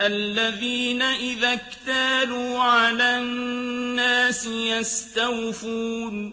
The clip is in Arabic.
الَّذِينَ إِذَا اكْتَالُوا عَلَى النَّاسِ يَسْتَوْفُونَ.